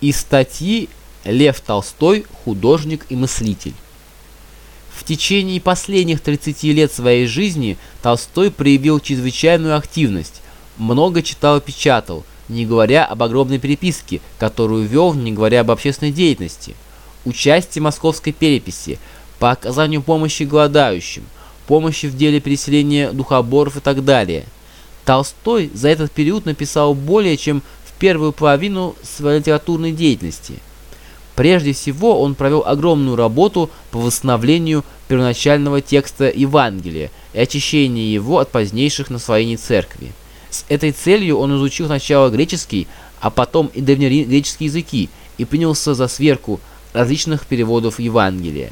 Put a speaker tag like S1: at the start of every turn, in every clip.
S1: Из статьи «Лев Толстой. Художник и мыслитель». В течение последних 30 лет своей жизни Толстой проявил чрезвычайную активность, много читал и печатал, не говоря об огромной переписке, которую вел, не говоря об общественной деятельности. Участие в московской переписи, по оказанию помощи голодающим, помощи в деле переселения духоборов и так далее. Толстой за этот период написал более чем первую половину своей литературной деятельности. Прежде всего он провел огромную работу по восстановлению первоначального текста Евангелия и очищению его от позднейших наслоений церкви. С этой целью он изучил сначала греческий, а потом и древнегреческие языки и принялся за сверку различных переводов Евангелия.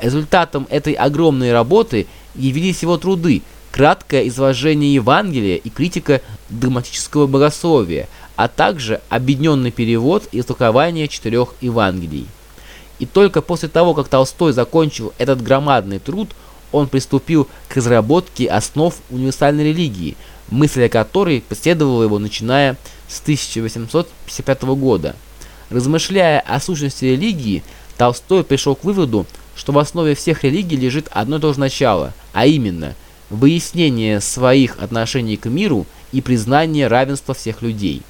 S1: Результатом этой огромной работы явились его труды «Краткое изложение Евангелия и критика догматического богословия», а также объединенный перевод и толкование четырех Евангелий. И только после того, как Толстой закончил этот громадный труд, он приступил к разработке основ универсальной религии, мысль о которой последовала его начиная с 1855 года. Размышляя о сущности религии, Толстой пришел к выводу, что в основе всех религий лежит одно и то же начало, а именно выяснение своих отношений к миру и признание равенства всех людей.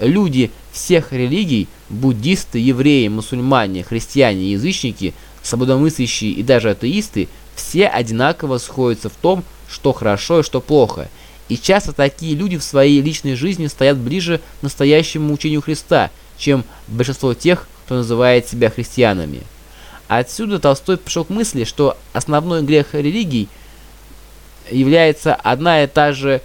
S1: Люди всех религий, буддисты, евреи, мусульмане, христиане, язычники, свободомыслящие и даже атеисты, все одинаково сходятся в том, что хорошо и что плохо. И часто такие люди в своей личной жизни стоят ближе к настоящему учению Христа, чем большинство тех, кто называет себя христианами. Отсюда Толстой пришел к мысли, что основной грех религий является одна и та же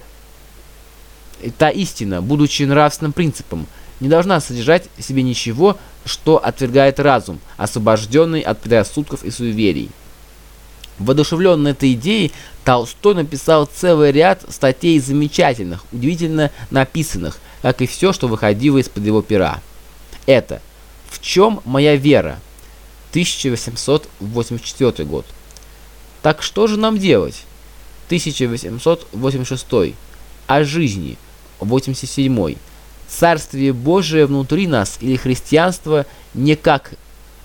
S1: та истина, будучи нравственным принципом, не должна содержать в себе ничего, что отвергает разум, освобожденный от предрассудков и суеверий. Воодушевленный этой идеей, Толстой написал целый ряд статей замечательных, удивительно написанных, как и все, что выходило из-под его пера. Это «В чем моя вера?» 1884 год. Так что же нам делать? 1886. О жизни. 87. Царствие Божие внутри нас или христианство не как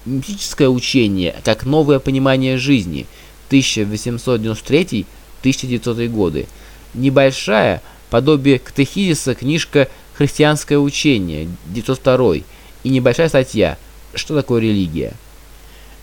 S1: мистическое учение, а как новое понимание жизни. 1893-1900 годы. Небольшая, подобие катехизиса, книжка «Христианское учение» 902 и небольшая статья «Что такое религия?».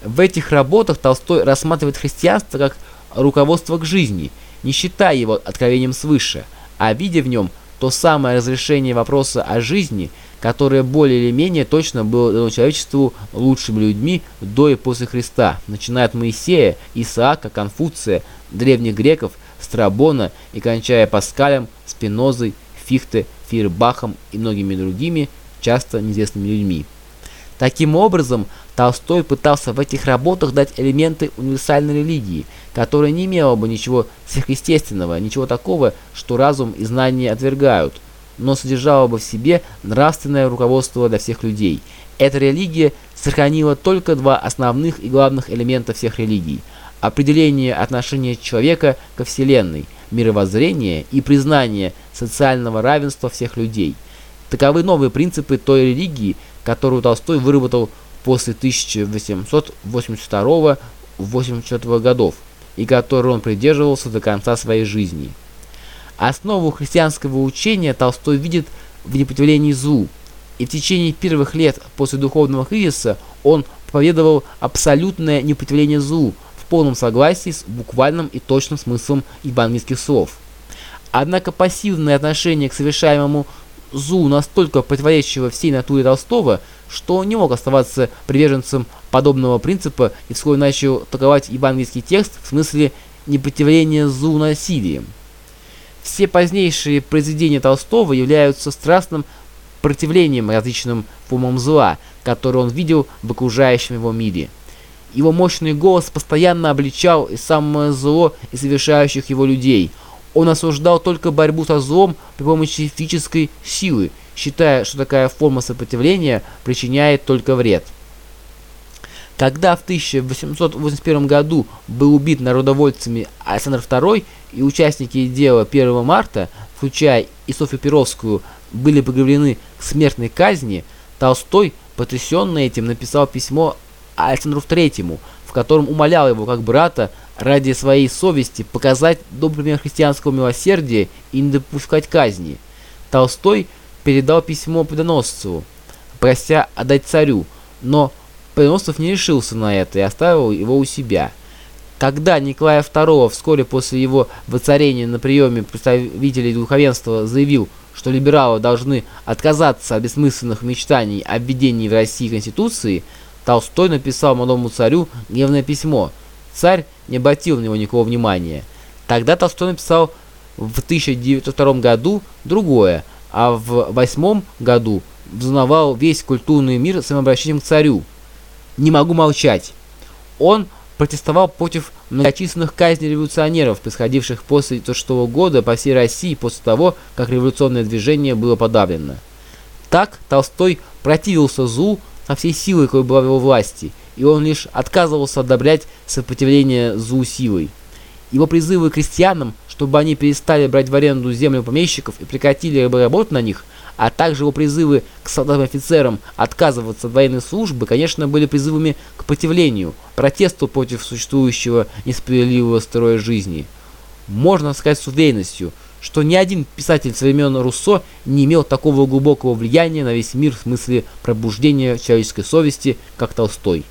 S1: В этих работах Толстой рассматривает христианство как руководство к жизни, не считая его откровением свыше, а видя в нем то самое разрешение вопроса о жизни, которое более или менее точно было дано человечеству лучшими людьми до и после Христа, начиная от Моисея, Исаака, Конфуция, древних греков, Страбона и кончая Паскалем, Спинозой, Фихте, Фейербахом и многими другими, часто неизвестными людьми. Таким образом, Толстой пытался в этих работах дать элементы универсальной религии, которая не имела бы ничего сверхъестественного, ничего такого, что разум и знания отвергают, но содержала бы в себе нравственное руководство для всех людей. Эта религия сохранила только два основных и главных элемента всех религий – определение отношения человека ко Вселенной, мировоззрение и признание социального равенства всех людей. Таковы новые принципы той религии, которую Толстой выработал после 1882-84 годов и которой он придерживался до конца своей жизни. Основу христианского учения Толстой видит в непротивлении злу, и в течение первых лет после духовного кризиса он проповедовал абсолютное непротивление злу в полном согласии с буквальным и точным смыслом евангельских слов. Однако пассивное отношение к совершаемому Зу настолько противоречило всей натуре Толстого, что не мог оставаться приверженцем подобного принципа и вскоре начал толковать евангельский текст в смысле непротивления Зу насилием. Все позднейшие произведения Толстого являются страстным противлением различным формам зла, которые он видел в окружающем его мире. Его мощный голос постоянно обличал и самое зло и совершающих его людей – он осуждал только борьбу со злом при помощи физической силы, считая, что такая форма сопротивления причиняет только вред. Когда в 1881 году был убит народовольцами Александр II и участники дела 1 марта, включая и Софью Перовскую, были приговорены к смертной казни, Толстой, потрясенный этим, написал письмо Александру III, котором умолял его как брата ради своей совести показать добрый пример христианского милосердия и не допускать казни. Толстой передал письмо Победоносцеву, прося отдать царю, но Победоносцев не решился на это и оставил его у себя. Когда Николая II вскоре после его воцарения на приеме представителей духовенства заявил, что либералы должны отказаться от бессмысленных мечтаний о введении в России Конституции, Толстой написал молодому царю гневное письмо. Царь не обратил на него никакого внимания. Тогда Толстой написал в 1902 году другое, а в 1908 году взнавал весь культурный мир своим обращением к царю. «Не могу молчать». Он протестовал против многочисленных казней революционеров, происходивших после 1906 года по всей России после того, как революционное движение было подавлено. Так Толстой противился злу со всей силой, какой была в его власти, и он лишь отказывался одобрять сопротивление злу силой. Его призывы крестьянам, чтобы они перестали брать в аренду землю помещиков и прекратили работу на них, а также его призывы к солдатам-офицерам отказываться от военной службы, конечно, были призывами к противлению, протесту против существующего несправедливого строя жизни. Можно сказать с уверенностью, что ни один писатель со времен Руссо не имел такого глубокого влияния на весь мир в смысле пробуждения человеческой совести, как Толстой.